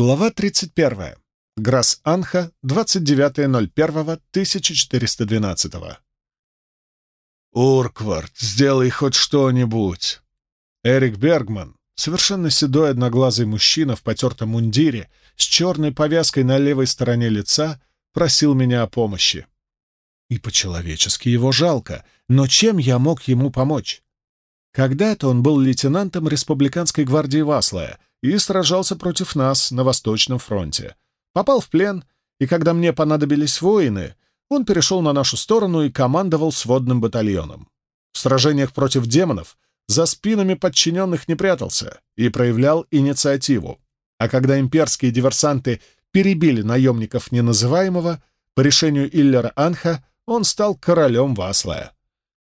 Глава 31. Грасс-Анха, 29.01.1412. «Урквард, сделай хоть что-нибудь!» Эрик Бергман, совершенно седой одноглазый мужчина в потертом мундире с черной повязкой на левой стороне лица, просил меня о помощи. И по-человечески его жалко, но чем я мог ему помочь? Когда-то он был лейтенантом республиканской гвардии Васлая и сражался против нас на Восточном фронте. Попал в плен, и когда мне понадобились воины, он перешел на нашу сторону и командовал сводным батальоном. В сражениях против демонов за спинами подчиненных не прятался и проявлял инициативу. А когда имперские диверсанты перебили наемников неназываемого, по решению Иллера Анха он стал королем Васлая.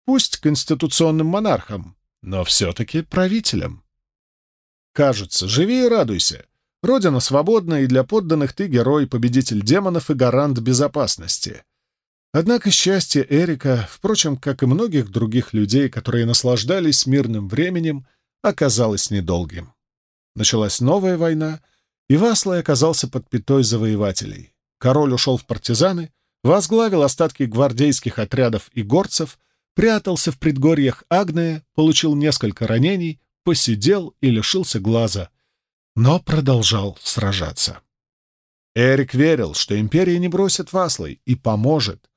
Пусть конституционным монархом, но все-таки правителем. Кажется, живи и радуйся. Родина свободна, и для подданных ты герой, победитель демонов и гарант безопасности. Однако счастье Эрика, впрочем, как и многих других людей, которые наслаждались мирным временем, оказалось недолгим. Началась новая война, и Васлай оказался под пятой завоевателей. Король ушел в партизаны, возглавил остатки гвардейских отрядов и горцев, прятался в предгорьях Агнея, получил несколько ранений, посидел и лишился глаза, но продолжал сражаться. Эрик верил, что империя не бросит Васлой и поможет.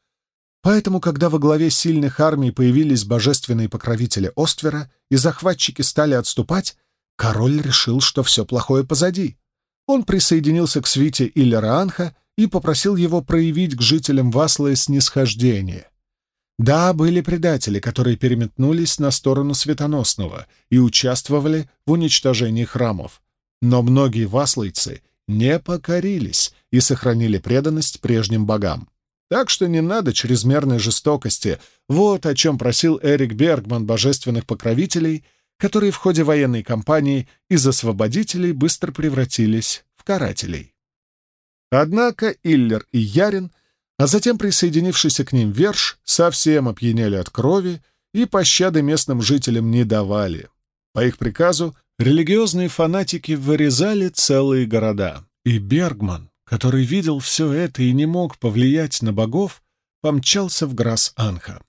Поэтому, когда во главе сильных армий появились божественные покровители Оствера и захватчики стали отступать, король решил, что все плохое позади. Он присоединился к свите Иллера Анха и попросил его проявить к жителям Васлы снисхождение. Да, были предатели, которые переметнулись на сторону Светоносного и участвовали в уничтожении храмов. Но многие васлойцы не покорились и сохранили преданность прежним богам. Так что не надо чрезмерной жестокости. Вот о чем просил Эрик Бергман божественных покровителей, которые в ходе военной кампании из освободителей быстро превратились в карателей. Однако Иллер и Ярин а затем присоединившийся к ним Верш совсем опьянели от крови и пощады местным жителям не давали. По их приказу религиозные фанатики вырезали целые города, и Бергман, который видел все это и не мог повлиять на богов, помчался в Грасс-Анха.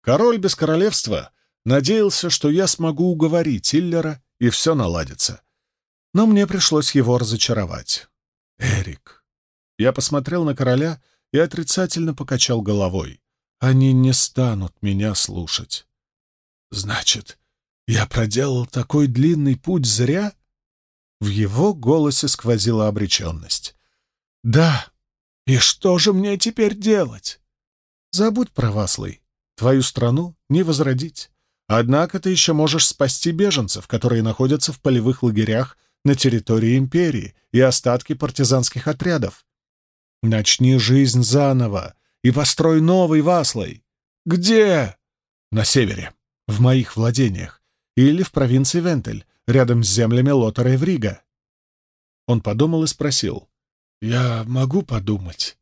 Король без королевства надеялся, что я смогу уговорить Иллера, и все наладится. Но мне пришлось его разочаровать. «Эрик». Я посмотрел на короля — и отрицательно покачал головой. «Они не станут меня слушать». «Значит, я проделал такой длинный путь зря?» В его голосе сквозила обреченность. «Да. И что же мне теперь делать?» «Забудь про Васлый. Твою страну не возродить. Однако ты еще можешь спасти беженцев, которые находятся в полевых лагерях на территории империи и остатки партизанских отрядов. Начни жизнь заново и построй новый Васлой. Где? На севере, в моих владениях, или в провинции Вентель, рядом с землями Лотера и Врига. Он подумал и спросил. «Я могу подумать?»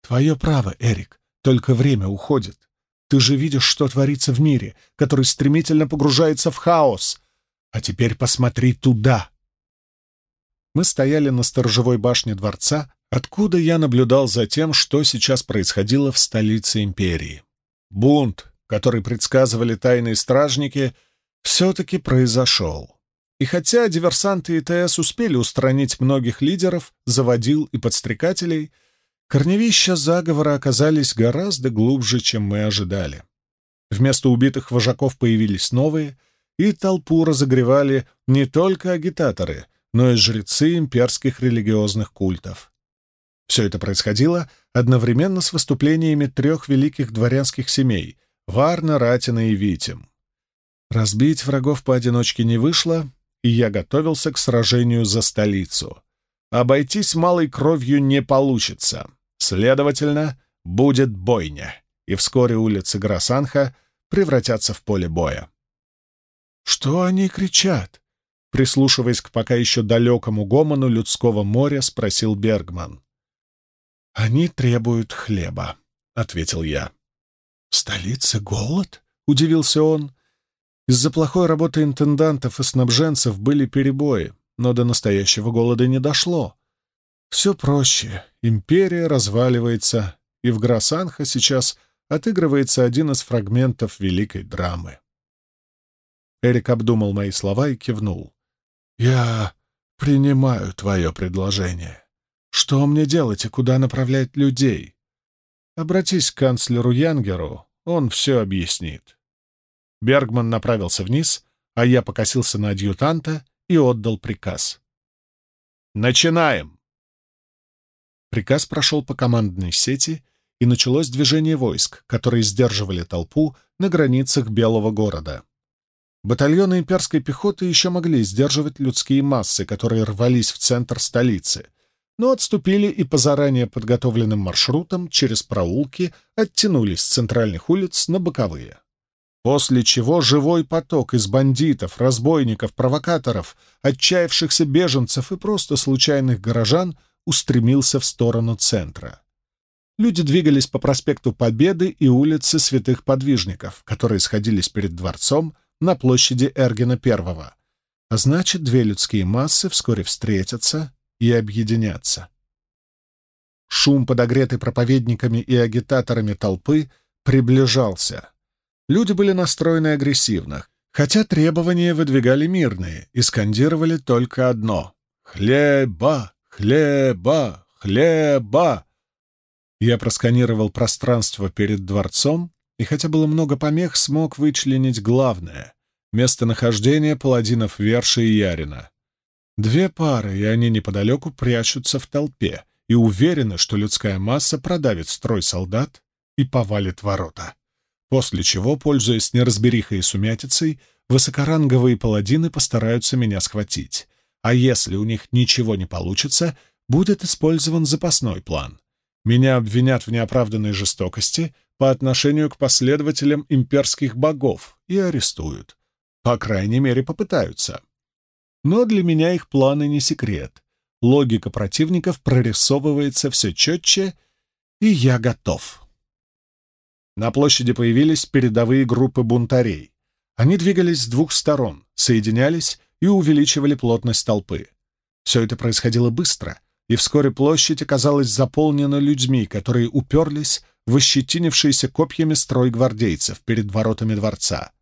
«Твое право, Эрик, только время уходит. Ты же видишь, что творится в мире, который стремительно погружается в хаос. А теперь посмотри туда!» Мы стояли на сторожевой башне дворца, откуда я наблюдал за тем, что сейчас происходило в столице империи. Бунт, который предсказывали тайные стражники, все-таки произошел. И хотя диверсанты ИТС успели устранить многих лидеров, заводил и подстрекателей, корневища заговора оказались гораздо глубже, чем мы ожидали. Вместо убитых вожаков появились новые, и толпу разогревали не только агитаторы, но и жрецы имперских религиозных культов. Все это происходило одновременно с выступлениями трех великих дворянских семей — Варна, Ратина и Витим. Разбить врагов поодиночке не вышло, и я готовился к сражению за столицу. Обойтись малой кровью не получится. Следовательно, будет бойня, и вскоре улицы Грасанха превратятся в поле боя. «Что они кричат?» Прислушиваясь к пока еще далекому гомону людского моря, спросил Бергман. «Они требуют хлеба», — ответил я. «В столице голод?» — удивился он. Из-за плохой работы интендантов и снабженцев были перебои. но до настоящего голода не дошло. Все проще. Империя разваливается, и в Грасанха сейчас отыгрывается один из фрагментов великой драмы. Эрик обдумал мои слова и кивнул. «Я принимаю твое предложение. Что мне делать и куда направлять людей? Обратись к канцлеру Янгеру, он все объяснит». Бергман направился вниз, а я покосился на адъютанта и отдал приказ. «Начинаем!» Приказ прошел по командной сети, и началось движение войск, которые сдерживали толпу на границах Белого города. Батальоны имперской пехоты еще могли сдерживать людские массы, которые рвались в центр столицы, но отступили и по заранее подготовленным маршрутам через проулки оттянулись с центральных улиц на боковые. После чего живой поток из бандитов, разбойников, провокаторов, отчаявшихся беженцев и просто случайных горожан устремился в сторону центра. Люди двигались по проспекту Победы и улице Святых Подвижников, которые сходились перед дворцом на площади Эргена I. А значит, две людские массы вскоре встретятся и объединятся. Шум, подогретый проповедниками и агитаторами толпы, приближался. Люди были настроены агрессивно, хотя требования выдвигали мирные и скандировали только одно — «Хлеба! Хлеба! Хлеба!» Я просканировал пространство перед дворцом и, хотя было много помех, смог вычленить главное — местонахождение паладинов Верши и Ярина. Две пары, и они неподалеку прячутся в толпе и уверены, что людская масса продавит строй солдат и повалит ворота. После чего, пользуясь неразберихой и сумятицей, высокоранговые паладины постараются меня схватить. А если у них ничего не получится, будет использован запасной план. Меня обвинят в неоправданной жестокости по отношению к последователям имперских богов и арестуют. По крайней мере, попытаются. Но для меня их планы не секрет. Логика противников прорисовывается все четче, и я готов. На площади появились передовые группы бунтарей. Они двигались с двух сторон, соединялись и увеличивали плотность толпы. Все это происходило быстро, и вскоре площадь оказалась заполнена людьми, которые уперлись в ощетинившиеся копьями строй гвардейцев перед воротами дворца.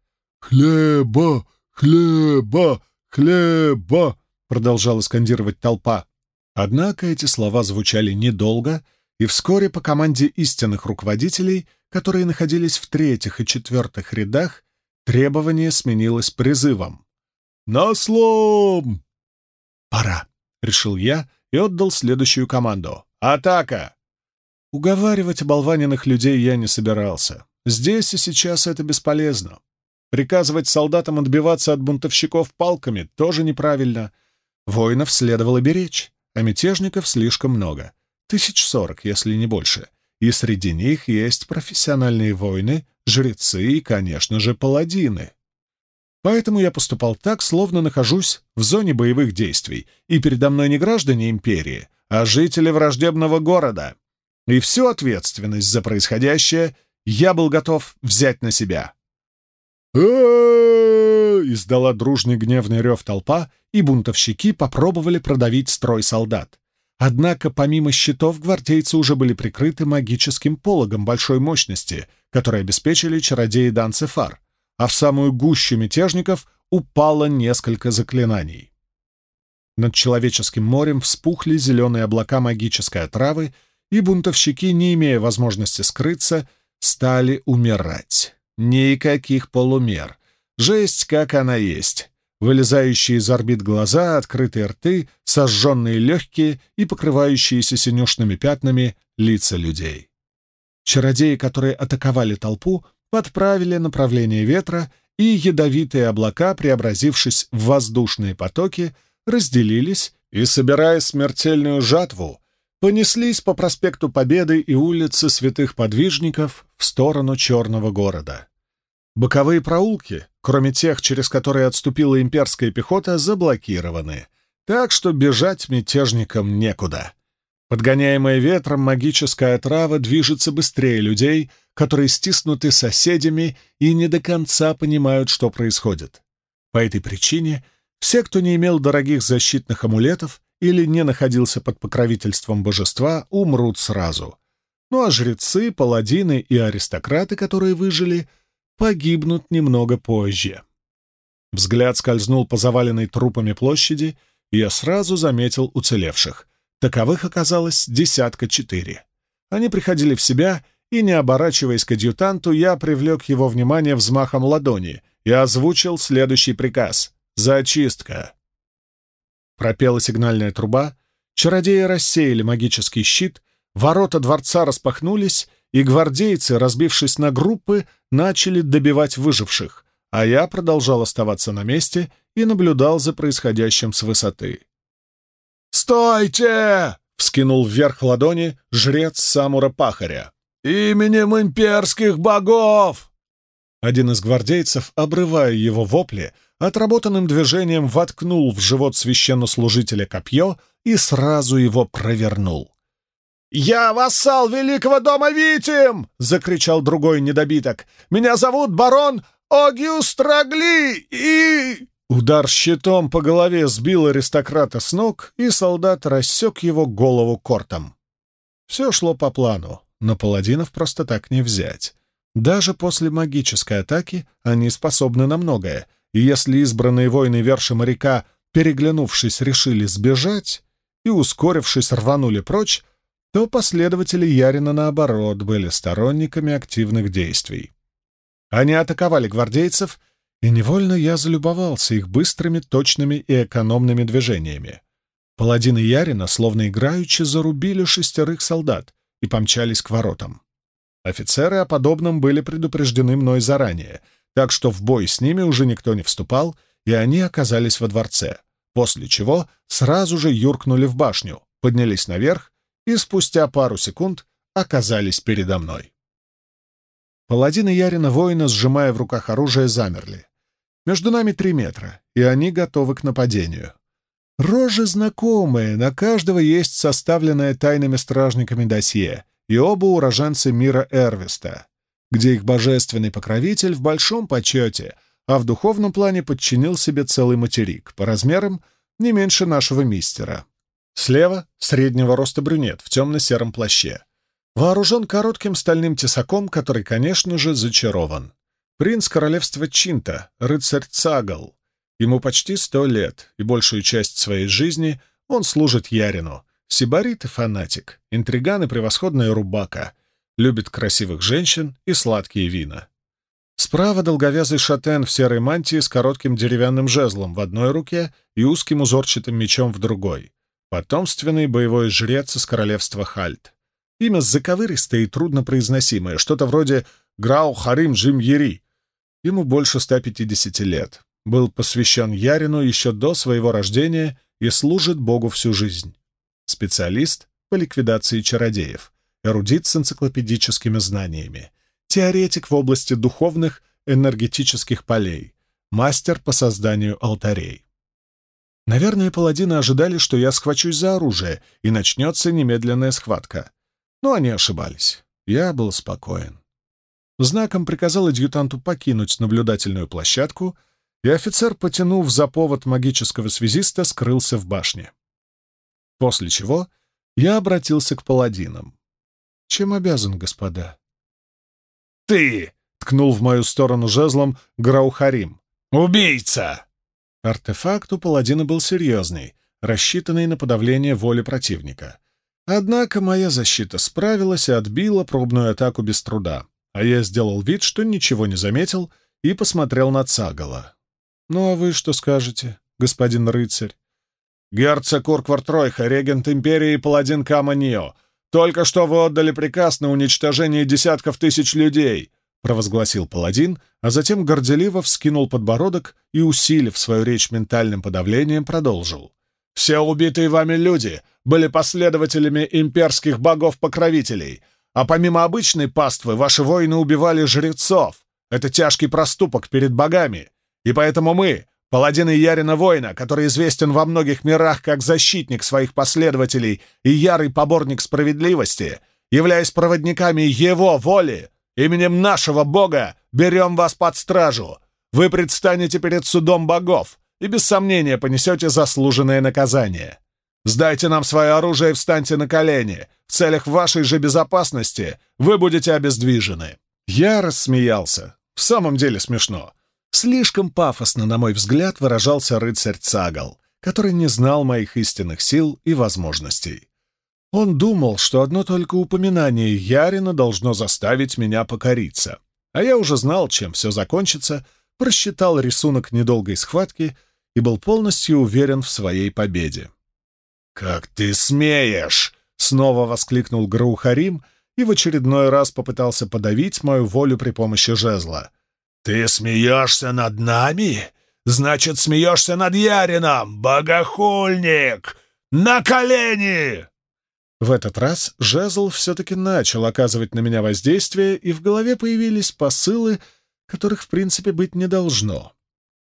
«Хлеба! Хлеба! Хлеба!» — продолжала скандировать толпа. Однако эти слова звучали недолго, и вскоре по команде истинных руководителей, которые находились в третьих и четвертых рядах, требование сменилось призывом. «На слом!» «Пора», — решил я и отдал следующую команду. «Атака!» Уговаривать оболваненных людей я не собирался. Здесь и сейчас это бесполезно. Приказывать солдатам отбиваться от бунтовщиков палками тоже неправильно. Воинов следовало беречь, а мятежников слишком много. Тысяч сорок, если не больше. И среди них есть профессиональные воины, жрецы и, конечно же, паладины. Поэтому я поступал так, словно нахожусь в зоне боевых действий, и передо мной не граждане империи, а жители враждебного города. И всю ответственность за происходящее я был готов взять на себя. Издала дружный гневный рев толпа, и бунтовщики попробовали продавить строй солдат. Однако помимо щитов гвардейцы уже были прикрыты магическим пологом большой мощности, который обеспечили чародеи Данцефар а в самую гущу мятежников упало несколько заклинаний. Над человеческим морем вспухли зеленые облака магической отравы, и бунтовщики, не имея возможности скрыться, стали умирать. Никаких полумер. Жесть, как она есть. Вылезающие из орбит глаза, открытые рты, сожженные легкие и покрывающиеся синюшными пятнами лица людей. Чародеи, которые атаковали толпу, подправили направление ветра, и ядовитые облака, преобразившись в воздушные потоки, разделились и, собирая смертельную жатву, понеслись по проспекту Победы и улице Святых Подвижников в сторону Черного города. Боковые проулки, кроме тех, через которые отступила имперская пехота, заблокированы, так что бежать мятежникам некуда. Подгоняемая ветром магическая отрава движется быстрее людей, которые стиснуты соседями и не до конца понимают, что происходит. По этой причине Все, кто не имел дорогих защитных амулетов или не находился под покровительством божества, умрут сразу. Ну а жрецы, паладины и аристократы, которые выжили, погибнут немного позже. Взгляд скользнул по заваленной трупами площади, и я сразу заметил уцелевших. Таковых оказалось десятка четыре. Они приходили в себя, и, не оборачиваясь к адъютанту, я привлек его внимание взмахом ладони и озвучил следующий приказ — «Зачистка». Пропела сигнальная труба, чародеи рассеяли магический щит, ворота дворца распахнулись, и гвардейцы, разбившись на группы, начали добивать выживших, а я продолжал оставаться на месте и наблюдал за происходящим с высоты. «Стойте!» — вскинул вверх ладони жрец Самура-пахаря. «Именем имперских богов!» Один из гвардейцев, обрывая его вопли, отработанным движением воткнул в живот священнослужителя копье и сразу его провернул. «Я вассал великого дома Витим!» — закричал другой недобиток. «Меня зовут барон Огюст Рагли и...» Удар щитом по голове сбил аристократа с ног, и солдат рассек его голову кортом. Все шло по плану, но паладинов просто так не взять. Даже после магической атаки они способны на многое, и если избранные воины верши моряка, переглянувшись, решили сбежать и, ускорившись, рванули прочь, то последователи Ярина, наоборот, были сторонниками активных действий. Они атаковали гвардейцев, и невольно я залюбовался их быстрыми, точными и экономными движениями. Паладины Ярина, словно играючи, зарубили шестерых солдат и помчались к воротам. Офицеры о подобном были предупреждены мной заранее, так что в бой с ними уже никто не вступал, и они оказались во дворце, после чего сразу же юркнули в башню, поднялись наверх и спустя пару секунд оказались передо мной. Паладины Ярина воина, сжимая в руках оружие, замерли. Между нами три метра, и они готовы к нападению. Рожи знакомые, на каждого есть составленное тайными стражниками досье, и оба уроженцы мира Эрвиста, где их божественный покровитель в большом почете, а в духовном плане подчинил себе целый материк, по размерам не меньше нашего мистера. Слева — среднего роста брюнет в темно-сером плаще. Вооружен коротким стальным тесаком, который, конечно же, зачарован. Принц королевства Чинта, рыцарь Цагал. Ему почти сто лет, и большую часть своей жизни он служит Ярину, Сибарит и фанатик, интриган и превосходная рубака, любит красивых женщин и сладкие вина. Справа долговязый шатен в серой мантии с коротким деревянным жезлом в одной руке и узким узорчатым мечом в другой. Потомственный боевой жрец из королевства Хальт. Имя заковыристое и труднопроизносимое, что-то вроде Грау Харим Джим Ери. Ему больше 150 лет. Был посвящен Ярину еще до своего рождения и служит Богу всю жизнь специалист по ликвидации чародеев, эрудит с энциклопедическими знаниями, теоретик в области духовных энергетических полей, мастер по созданию алтарей. Наверное, паладины ожидали, что я схвачусь за оружие, и начнется немедленная схватка. Но они ошибались. Я был спокоен. Знаком приказал адъютанту покинуть наблюдательную площадку, и офицер, потянув за повод магического связиста, скрылся в башне. После чего я обратился к паладинам. «Чем обязан, господа?» «Ты!» — ткнул в мою сторону жезлом Граухарим. «Убийца!» Артефакт у паладина был серьезный, рассчитанный на подавление воли противника. Однако моя защита справилась и отбила пробную атаку без труда, а я сделал вид, что ничего не заметил, и посмотрел на Цагала. «Ну а вы что скажете, господин рыцарь?» «Герцог Урквартройха, регент империи и паладин Каманио, только что вы отдали приказ на уничтожение десятков тысяч людей», — провозгласил паладин, а затем горделиво вскинул подбородок и, усилив свою речь ментальным подавлением, продолжил. «Все убитые вами люди были последователями имперских богов-покровителей, а помимо обычной паствы ваши воины убивали жрецов. Это тяжкий проступок перед богами, и поэтому мы, Паладин Ярина Воина, который известен во многих мирах как защитник своих последователей и ярый поборник справедливости, являясь проводниками его воли, именем нашего Бога берем вас под стражу. Вы предстанете перед судом богов, и без сомнения понесете заслуженное наказание. Сдайте нам свое оружие и встаньте на колени. В целях вашей же безопасности вы будете обездвижены». Я рассмеялся. В самом деле смешно. Слишком пафосно, на мой взгляд, выражался рыцарь Цагал, который не знал моих истинных сил и возможностей. Он думал, что одно только упоминание Ярина должно заставить меня покориться. А я уже знал, чем все закончится, просчитал рисунок недолгой схватки и был полностью уверен в своей победе. «Как ты смеешь!» — снова воскликнул Граухарим и в очередной раз попытался подавить мою волю при помощи жезла. «Ты смеешься над нами? Значит, смеешься над Ярином, богохульник! На колени!» В этот раз жезл все-таки начал оказывать на меня воздействие, и в голове появились посылы, которых в принципе быть не должно.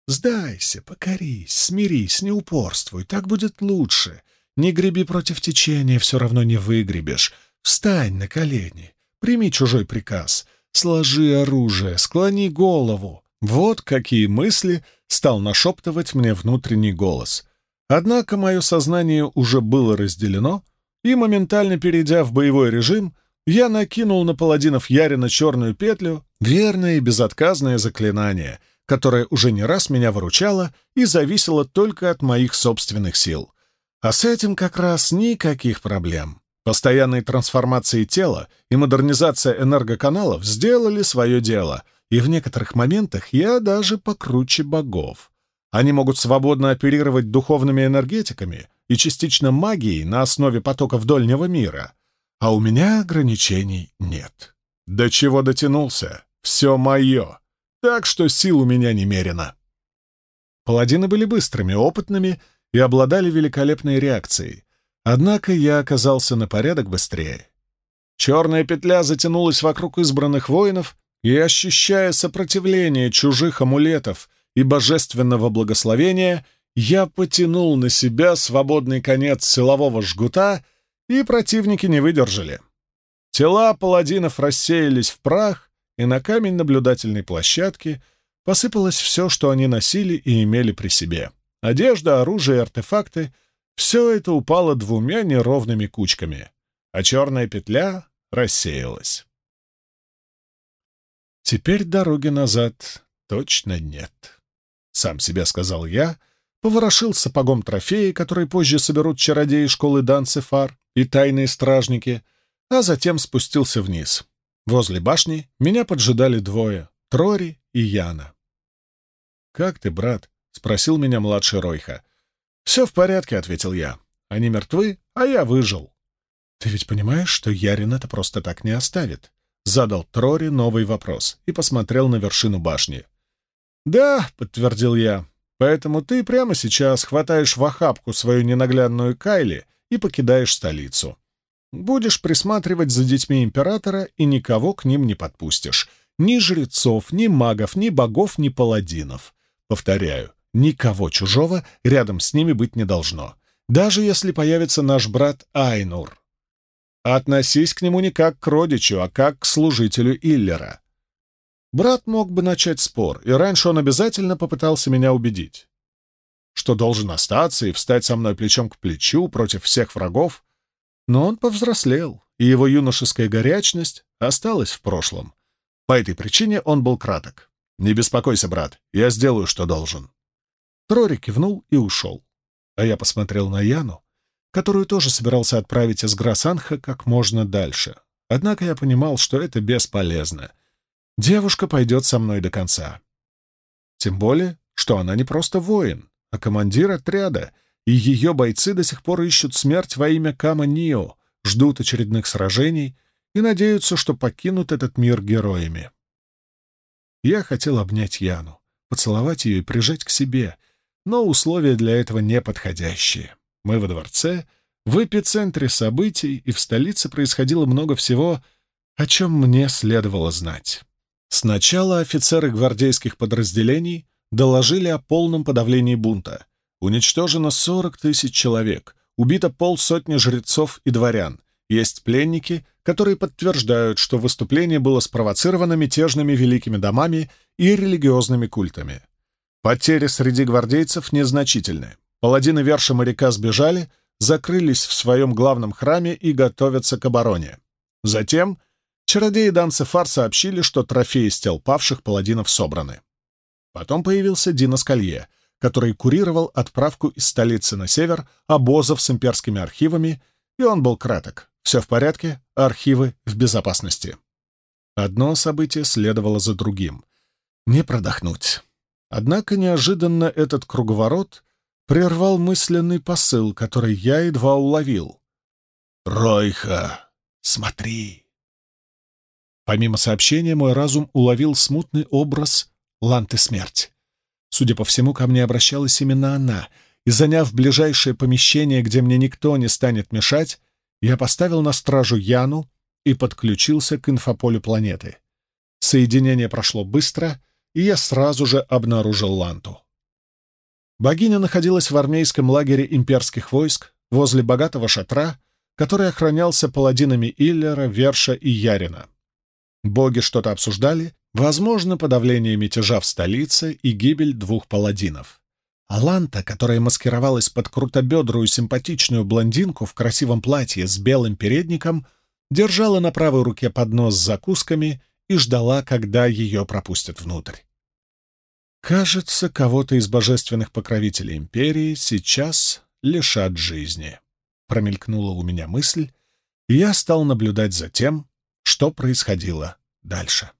«Сдайся, покорись, смирись, не упорствуй, так будет лучше. Не греби против течения, все равно не выгребешь. Встань на колени, прими чужой приказ, сложи оружие, склони голову. Вот какие мысли стал нашептывать мне внутренний голос. Однако мое сознание уже было разделено, и, моментально перейдя в боевой режим, я накинул на паладинов Ярина черную петлю, верное и безотказное заклинание, которое уже не раз меня выручало и зависело только от моих собственных сил. А с этим как раз никаких проблем. Постоянные трансформации тела и модернизация энергоканалов сделали свое дело, и в некоторых моментах я даже покруче богов. Они могут свободно оперировать духовными энергетиками и частично магией на основе потоков дольнего мира, а у меня ограничений нет. До чего дотянулся? Все мое. Так что сил у меня немерено. Паладины были быстрыми, опытными и обладали великолепной реакцией. Однако я оказался на порядок быстрее. Черная петля затянулась вокруг избранных воинов, и, ощущая сопротивление чужих амулетов и божественного благословения, я потянул на себя свободный конец силового жгута, и противники не выдержали. Тела паладинов рассеялись в прах, и на камень наблюдательной площадки посыпалось все, что они носили и имели при себе. Одежда, оружие артефакты — все это упало двумя неровными кучками, а черная петля рассеялась. Теперь дороги назад точно нет. Сам себе сказал я, поворошил сапогом трофеи, которые позже соберут чародеи школы Данцефар и тайные стражники, а затем спустился вниз. Возле башни меня поджидали двое — Трори и Яна. «Как ты, брат?» — спросил меня младший Ройха. «Все в порядке», — ответил я. «Они мертвы, а я выжил». «Ты ведь понимаешь, что Ярин это просто так не оставит?» Задал Трори новый вопрос и посмотрел на вершину башни. «Да», — подтвердил я, — «поэтому ты прямо сейчас хватаешь в охапку свою ненаглядную Кайли и покидаешь столицу. Будешь присматривать за детьми императора и никого к ним не подпустишь. Ни жрецов, ни магов, ни богов, ни паладинов. Повторяю, Никого чужого рядом с ними быть не должно, даже если появится наш брат Айнур. Относись к нему не как к родичу, а как к служителю Иллера. Брат мог бы начать спор, и раньше он обязательно попытался меня убедить, что должен остаться и встать со мной плечом к плечу против всех врагов, но он повзрослел, и его юношеская горячность осталась в прошлом. По этой причине он был краток. «Не беспокойся, брат, я сделаю, что должен». Трори кивнул и ушел. А я посмотрел на Яну, которую тоже собирался отправить из Грасанха как можно дальше. Однако я понимал, что это бесполезно. Девушка пойдет со мной до конца. Тем более, что она не просто воин, а командир отряда, и ее бойцы до сих пор ищут смерть во имя Кама Нио, ждут очередных сражений и надеются, что покинут этот мир героями. Я хотел обнять Яну, поцеловать ее и прижать к себе, но условия для этого неподходящие. Мы во дворце, в эпицентре событий, и в столице происходило много всего, о чем мне следовало знать. Сначала офицеры гвардейских подразделений доложили о полном подавлении бунта. Уничтожено 40 тысяч человек, убито полсотни жрецов и дворян. Есть пленники, которые подтверждают, что выступление было спровоцировано мятежными великими домами и религиозными культами. Потери среди гвардейцев незначительны. Паладины верша моряка сбежали, закрылись в своем главном храме и готовятся к обороне. Затем чародеи Данцефар сообщили, что трофеи с тел павших паладинов собраны. Потом появился Дина Скалье, который курировал отправку из столицы на север обозов с имперскими архивами, и он был краток. Все в порядке, архивы в безопасности. Одно событие следовало за другим. Не продохнуть. Однако неожиданно этот круговорот прервал мысленный посыл, который я едва уловил. «Ройха, смотри!» Помимо сообщения, мой разум уловил смутный образ Ланты Смерть. Судя по всему, ко мне обращалась именно она, и, заняв ближайшее помещение, где мне никто не станет мешать, я поставил на стражу Яну и подключился к инфополю планеты. Соединение прошло быстро, и я сразу же обнаружил Ланту. Богиня находилась в армейском лагере имперских войск возле богатого шатра, который охранялся паладинами Иллера, Верша и Ярина. Боги что-то обсуждали, возможно, подавление мятежа в столице и гибель двух паладинов. Аланта, которая маскировалась под крутобедрую симпатичную блондинку в красивом платье с белым передником, держала на правой руке поднос с закусками и ждала, когда ее пропустят внутрь. Кажется, кого-то из божественных покровителей империи сейчас лишат жизни. Промелькнула у меня мысль, и я стал наблюдать за тем, что происходило дальше.